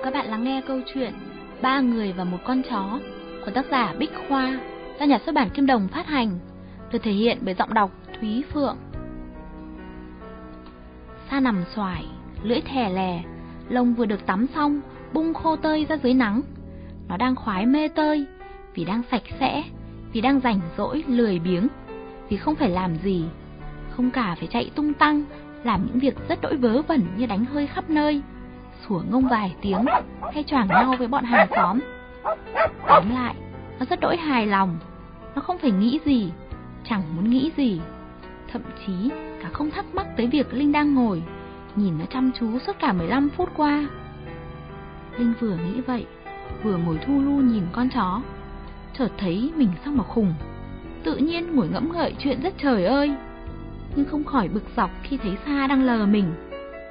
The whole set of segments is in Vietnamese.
mời các bạn lắng nghe câu chuyện Ba người và một con chó của tác giả Bích Khoa do nhà xuất bản Kim Đồng phát hành, được thể hiện bởi giọng đọc Thúy Phượng. Sa nằm xoài, lưỡi thẻ lè, lông vừa được tắm xong, bung khô tơi ra dưới nắng. Nó đang khoái mê tơi, vì đang sạch sẽ, vì đang rảnh rỗi lười biếng, vì không phải làm gì, không cả phải chạy tung tăng, làm những việc rất đỗi vớ vẩn như đánh hơi khắp nơi sủa ngông vài tiếng hay choảng nhau với bọn hàng xóm. Tóm lại, nó rất đỗi hài lòng. Nó không phải nghĩ gì, chẳng muốn nghĩ gì. Thậm chí cả không thắc mắc tới việc Linh đang ngồi, nhìn nó chăm chú suốt cả 15 phút qua. Linh vừa nghĩ vậy, vừa ngồi thu lu nhìn con chó, chợt thấy mình sao mà khùng. Tự nhiên ngồi ngẫm ngợi chuyện rất trời ơi, nhưng không khỏi bực dọc khi thấy Sa đang lờ mình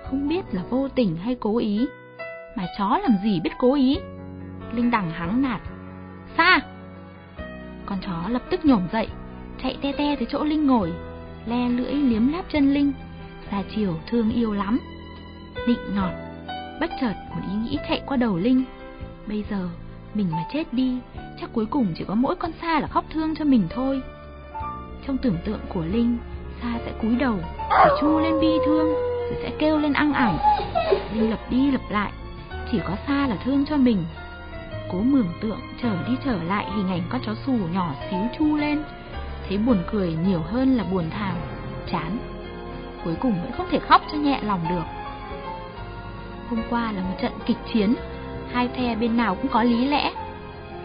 không biết là vô tình hay cố ý. Mà chó làm gì biết cố ý? Linh đằng hắng nạt. Xa! Con chó lập tức nhổm dậy, chạy te te tới chỗ Linh ngồi, le lưỡi liếm láp chân Linh, ra chiều thương yêu lắm. Nịnh ngọt, bất chợt một ý nghĩ chạy qua đầu Linh. Bây giờ, mình mà chết đi, chắc cuối cùng chỉ có mỗi con Sa là khóc thương cho mình thôi. Trong tưởng tượng của Linh, Sa sẽ cúi đầu, để chu lên bi thương, rồi sẽ kêu lên ăn ẳng. Linh lặp đi lặp lại, chỉ có xa là thương cho mình. Cố mường tượng trở đi trở lại hình ảnh con chó xù nhỏ xíu chu lên, thấy buồn cười nhiều hơn là buồn thảm, chán. Cuối cùng vẫn không thể khóc cho nhẹ lòng được. Hôm qua là một trận kịch chiến, hai phe bên nào cũng có lý lẽ.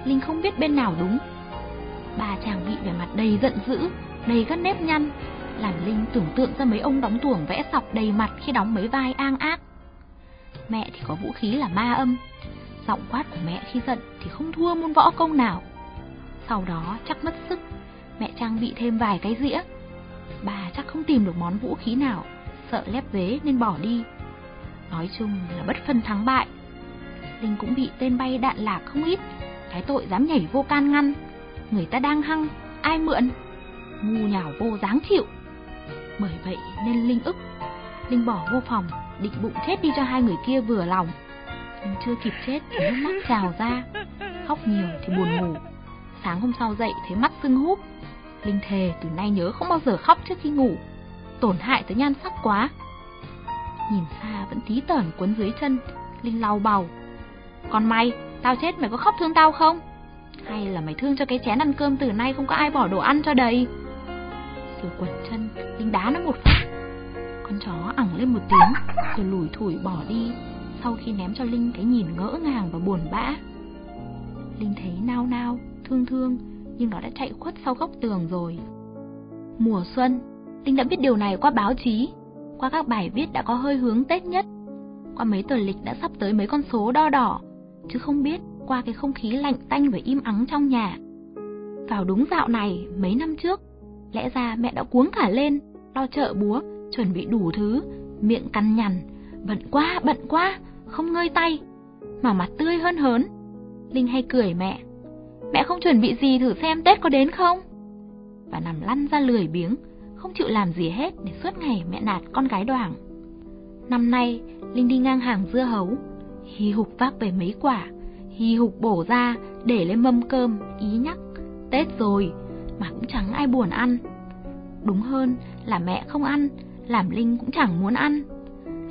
Linh không biết bên nào đúng. Bà chàng bị vẻ mặt đầy giận dữ, đầy các nếp nhăn, làm Linh tưởng tượng ra mấy ông đóng tuồng vẽ sọc đầy mặt khi đóng mấy vai an ác. Mẹ thì có vũ khí là ma âm, giọng quát của mẹ khi giận thì không thua môn võ công nào. Sau đó chắc mất sức, mẹ trang bị thêm vài cái dĩa. Bà chắc không tìm được món vũ khí nào, sợ lép vế nên bỏ đi. Nói chung là bất phân thắng bại. Linh cũng bị tên bay đạn lạc không ít, cái tội dám nhảy vô can ngăn. Người ta đang hăng, ai mượn? Ngu nhào vô dáng chịu. Bởi vậy nên Linh ức. Linh bỏ vô phòng Định bụng chết đi cho hai người kia vừa lòng. Nhưng chưa kịp chết thì nước mắt trào ra. Khóc nhiều thì buồn ngủ. Sáng hôm sau dậy thấy mắt sưng húp. Linh thề từ nay nhớ không bao giờ khóc trước khi ngủ. Tổn hại tới nhan sắc quá. Nhìn xa vẫn tí tởn cuốn dưới chân Linh lau bầu. Còn mày, tao chết mày có khóc thương tao không? Hay là mày thương cho cái chén ăn cơm từ nay không có ai bỏ đồ ăn cho đầy? Rồi quật chân Linh đá nó một phát. Con chó ẳng lên một tiếng Rồi lủi thủi bỏ đi Sau khi ném cho Linh cái nhìn ngỡ ngàng và buồn bã. Linh thấy nao nao, thương thương Nhưng nó đã chạy khuất sau góc tường rồi. Mùa xuân Linh đã biết điều này qua báo chí. Qua các bài viết đã có hơi hướng Tết nhất. Qua mấy tờ lịch đã sắp tới mấy con số đo đỏ. Chứ không biết qua cái không khí lạnh tanh và im ắng trong nhà. Vào đúng dạo này mấy năm trước Lẽ ra mẹ đã cuống cả lên, lo chợ búa, chuẩn bị đủ thứ, miệng cằn nhằn, bận quá, bận quá, không ngơi tay, mà mặt tươi hơn hớn. Linh hay cười mẹ, mẹ không chuẩn bị gì thử xem Tết có đến không? Và nằm lăn ra lười biếng, không chịu làm gì hết để suốt ngày mẹ nạt con gái đoàn. Năm nay, Linh đi ngang hàng dưa hấu, hì hục vác về mấy quả, hì hục bổ ra để lên mâm cơm, ý nhắc, Tết rồi, mà cũng chẳng ai buồn ăn. Đúng hơn là mẹ không ăn, làm Linh cũng chẳng muốn ăn.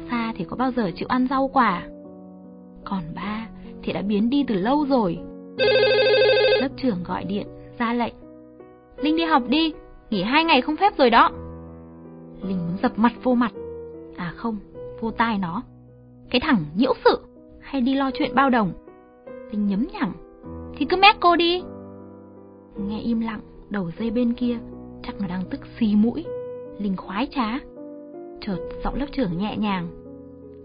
Sa thì có bao giờ chịu ăn rau quả. Còn ba thì đã biến đi từ lâu rồi. Lớp trưởng gọi điện, ra lệnh. Linh đi học đi, nghỉ hai ngày không phép rồi đó. Linh muốn dập mặt vô mặt. À không, vô tai nó. Cái thằng nhiễu sự, hay đi lo chuyện bao đồng. Linh nhấm nhẳng. Thì cứ mét cô đi. Nghe im lặng, đầu dây bên kia, chắc nó đang tức xì mũi. Linh khoái trá. Chợt giọng lớp trưởng nhẹ nhàng.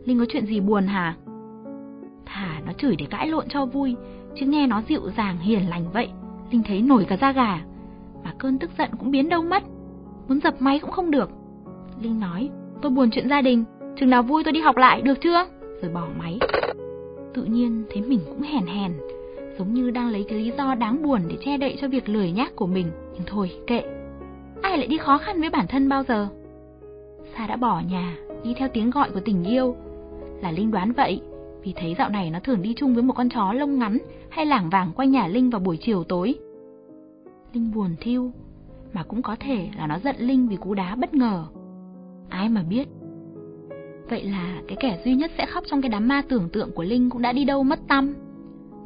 Linh có chuyện gì buồn hả? Thả, nó chửi để cãi lộn cho vui, chứ nghe nó dịu dàng hiền lành vậy, linh thấy nổi cả da gà. Mà cơn tức giận cũng biến đâu mất. Muốn dập máy cũng không được. Linh nói, tôi buồn chuyện gia đình, chừng nào vui tôi đi học lại, được chưa? Rồi bỏ máy. Tự nhiên thấy mình cũng hèn hèn giống như đang lấy cái lý do đáng buồn để che đậy cho việc lười nhác của mình. Nhưng thôi, kệ. Ai lại đi khó khăn với bản thân bao giờ? Sa đã bỏ nhà, đi theo tiếng gọi của tình yêu. Là Linh đoán vậy, Vì thấy dạo này nó thường đi chung với một con chó lông ngắn hay lảng vảng quanh nhà Linh vào buổi chiều tối. Linh buồn thiêu, mà cũng có thể là nó giận Linh vì cú đá bất ngờ. Ai mà biết. Vậy là cái kẻ duy nhất sẽ khóc trong cái đám ma tưởng tượng của Linh cũng đã đi đâu mất tâm.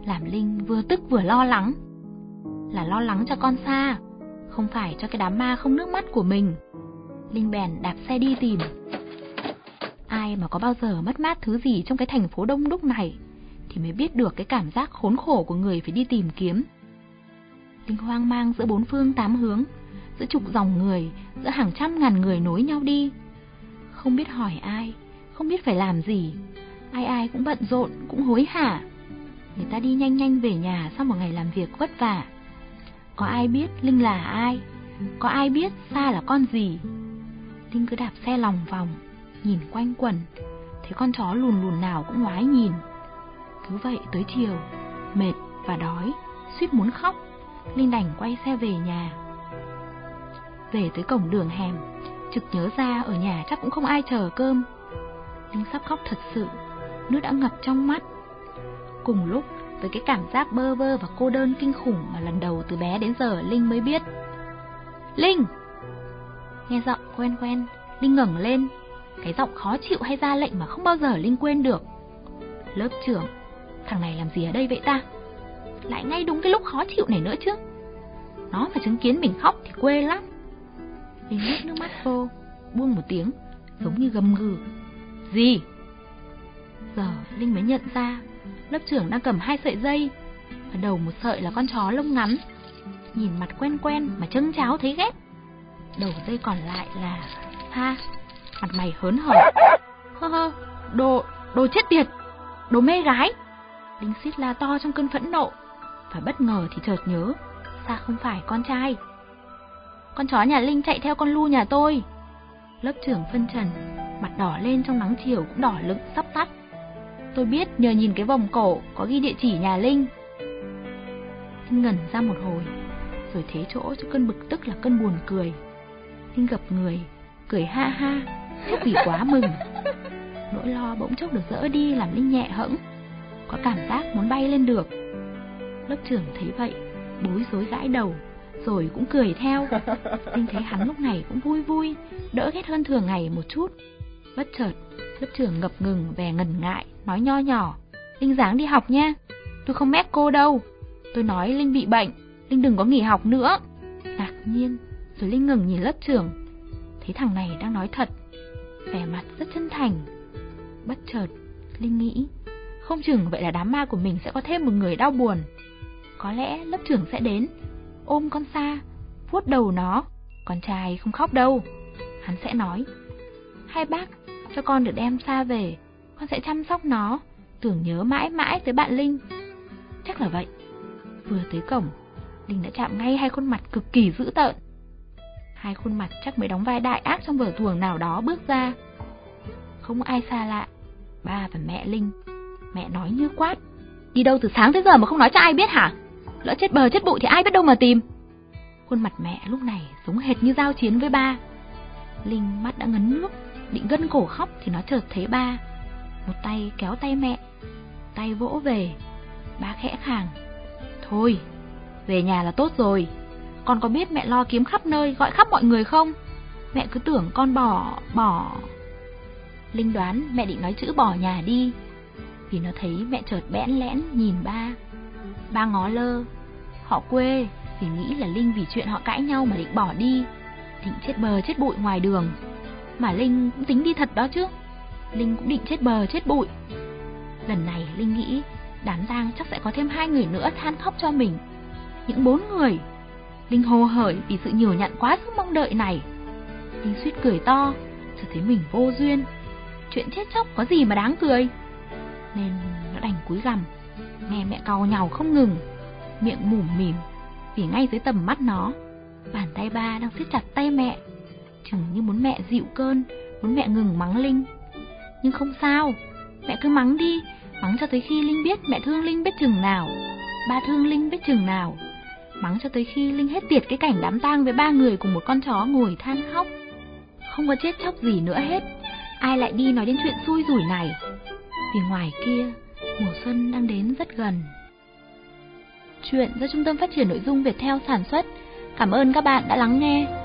Làm Linh vừa tức vừa lo lắng. Là lo lắng cho con xa, không phải cho cái đám ma không nước mắt của mình. Linh bèn đạp xe đi tìm. Ai mà có bao giờ mất mát thứ gì trong cái thành phố đông đúc này thì mới biết được cái cảm giác khốn khổ của người phải đi tìm kiếm. Linh hoang mang giữa bốn phương tám hướng, giữa trục dòng người, giữa hàng trăm ngàn người nối nhau đi. Không biết hỏi ai, không biết phải làm gì, ai ai cũng bận rộn, cũng hối hả. Người ta đi nhanh nhanh về nhà sau một ngày làm việc vất vả. Có ai biết Linh là ai? Có ai biết Sa là con gì? Linh cứ đạp xe lòng vòng, nhìn quanh quẩn, thấy con chó lùn lùn nào cũng ngoái nhìn. Cứ vậy tới chiều, mệt và đói, suýt muốn khóc, Linh đành quay xe về nhà. Về tới cổng đường hẻm, trực nhớ ra ở nhà chắc cũng không ai chờ cơm. Linh sắp khóc thật sự, nước đã ngập trong mắt. Cùng lúc với cái cảm giác bơ vơ và cô đơn kinh khủng mà lần đầu từ bé đến giờ Linh mới biết. Linh! Nghe giọng quen quen, Linh ngẩng lên, cái giọng khó chịu hay ra lệnh mà không bao giờ Linh quên được. Lớp trưởng, thằng này làm gì ở đây vậy ta? Lại ngay đúng cái lúc khó chịu này nữa chứ. Nó mà chứng kiến mình khóc thì quê lắm. Linh nuốt nước mắt vô, buông một tiếng, giống như gầm gừ. Gì? Giờ Linh mới nhận ra, lớp trưởng đang cầm hai sợi dây, và đầu một sợi là con chó lông ngắn. Nhìn mặt quen quen mà chân cháo thấy ghét. Đầu dây còn lại là Ha, mặt mày hớn hở. Hơ hơ, đồ, đồ chết tiệt, đồ mê gái. Linh xít la to trong cơn phẫn nộ, và bất ngờ thì chợt nhớ, Sa không phải con trai. Con chó nhà Linh chạy theo con lu nhà tôi. Lớp trưởng phân trần, mặt đỏ lên trong nắng chiều cũng đỏ lựng sắp tắt. Tôi biết nhờ nhìn cái vòng cổ có ghi địa chỉ nhà Linh. Linh ngẩn ra một hồi, rồi thế chỗ cho cơn bực tức là cơn buồn cười. Linh gặp người, cười ha ha, chắc vì quá mừng. Nỗi lo bỗng chốc được dỡ đi làm Linh nhẹ hẫng, có cảm giác muốn bay lên được. Lớp trưởng thấy vậy, bối rối gãi đầu, rồi cũng cười theo. Linh thấy hắn lúc này cũng vui vui, đỡ ghét hơn thường ngày một chút. Bất chợt, lớp trưởng ngập ngừng vẻ ngần ngại, nói nho nhỏ. Linh dáng đi học nha, tôi không mét cô đâu. Tôi nói Linh bị bệnh, Linh đừng có nghỉ học nữa. Ngạc nhiên, rồi Linh ngừng nhìn lớp trưởng. Thấy thằng này đang nói thật, vẻ mặt rất chân thành. Bất chợt, Linh nghĩ, không chừng vậy là đám ma của mình sẽ có thêm một người đau buồn. Có lẽ lớp trưởng sẽ đến, ôm con xa, vuốt đầu nó. Con trai không khóc đâu. Hắn sẽ nói, hai bác, cho con được đem xa về, con sẽ chăm sóc nó, tưởng nhớ mãi mãi tới bạn Linh. Chắc là vậy. Vừa tới cổng, Linh đã chạm ngay hai khuôn mặt cực kỳ dữ tợn. Hai khuôn mặt chắc mới đóng vai đại ác trong vở tuồng nào đó bước ra. Không ai xa lạ, ba và mẹ Linh. Mẹ nói như quát. Đi đâu từ sáng tới giờ mà không nói cho ai biết hả? Lỡ chết bờ chết bụi thì ai biết đâu mà tìm. Khuôn mặt mẹ lúc này giống hệt như giao chiến với ba. Linh mắt đã ngấn nước, định gân cổ khóc thì nó chợt thấy ba. Một tay kéo tay mẹ, tay vỗ về. Ba khẽ khàng. Thôi, về nhà là tốt rồi. Con có biết mẹ lo kiếm khắp nơi, gọi khắp mọi người không? Mẹ cứ tưởng con bỏ, bỏ... Linh đoán mẹ định nói chữ bỏ nhà đi, vì nó thấy mẹ chợt bẽn lẽn nhìn ba. Ba ngó lơ, họ quê vì nghĩ là Linh vì chuyện họ cãi nhau mà định bỏ đi, định chết bờ chết bụi ngoài đường. Mà Linh cũng tính đi thật đó chứ. Linh cũng định chết bờ chết bụi. Lần này Linh nghĩ đám tang chắc sẽ có thêm hai người nữa than khóc cho mình. Những bốn người. Linh hồ hởi vì sự nhiều nhận quá sức mong đợi này. Linh suýt cười to, chợt thấy mình vô duyên. Chuyện chết chóc có gì mà đáng cười. Nên nó đành cúi gằm, nghe mẹ cau nhàu không ngừng, miệng mủm mỉm, vì ngay dưới tầm mắt nó, bàn tay ba đang siết chặt tay mẹ, chừng như muốn mẹ dịu cơn, muốn mẹ ngừng mắng Linh. Nhưng không sao, mẹ cứ mắng đi, mắng cho tới khi Linh biết mẹ thương Linh biết chừng nào, ba thương Linh biết chừng nào. Mắng cho tới khi Linh hết tiệt cái cảnh đám tang với ba người cùng một con chó ngồi than khóc. Không có chết chóc gì nữa hết, ai lại đi nói đến chuyện xui rủi này. Vì ngoài kia, Mùa xuân đang đến rất gần. Chuyện do Trung tâm Phát triển Nội dung Việt Theo sản xuất. Cảm ơn các bạn đã lắng nghe.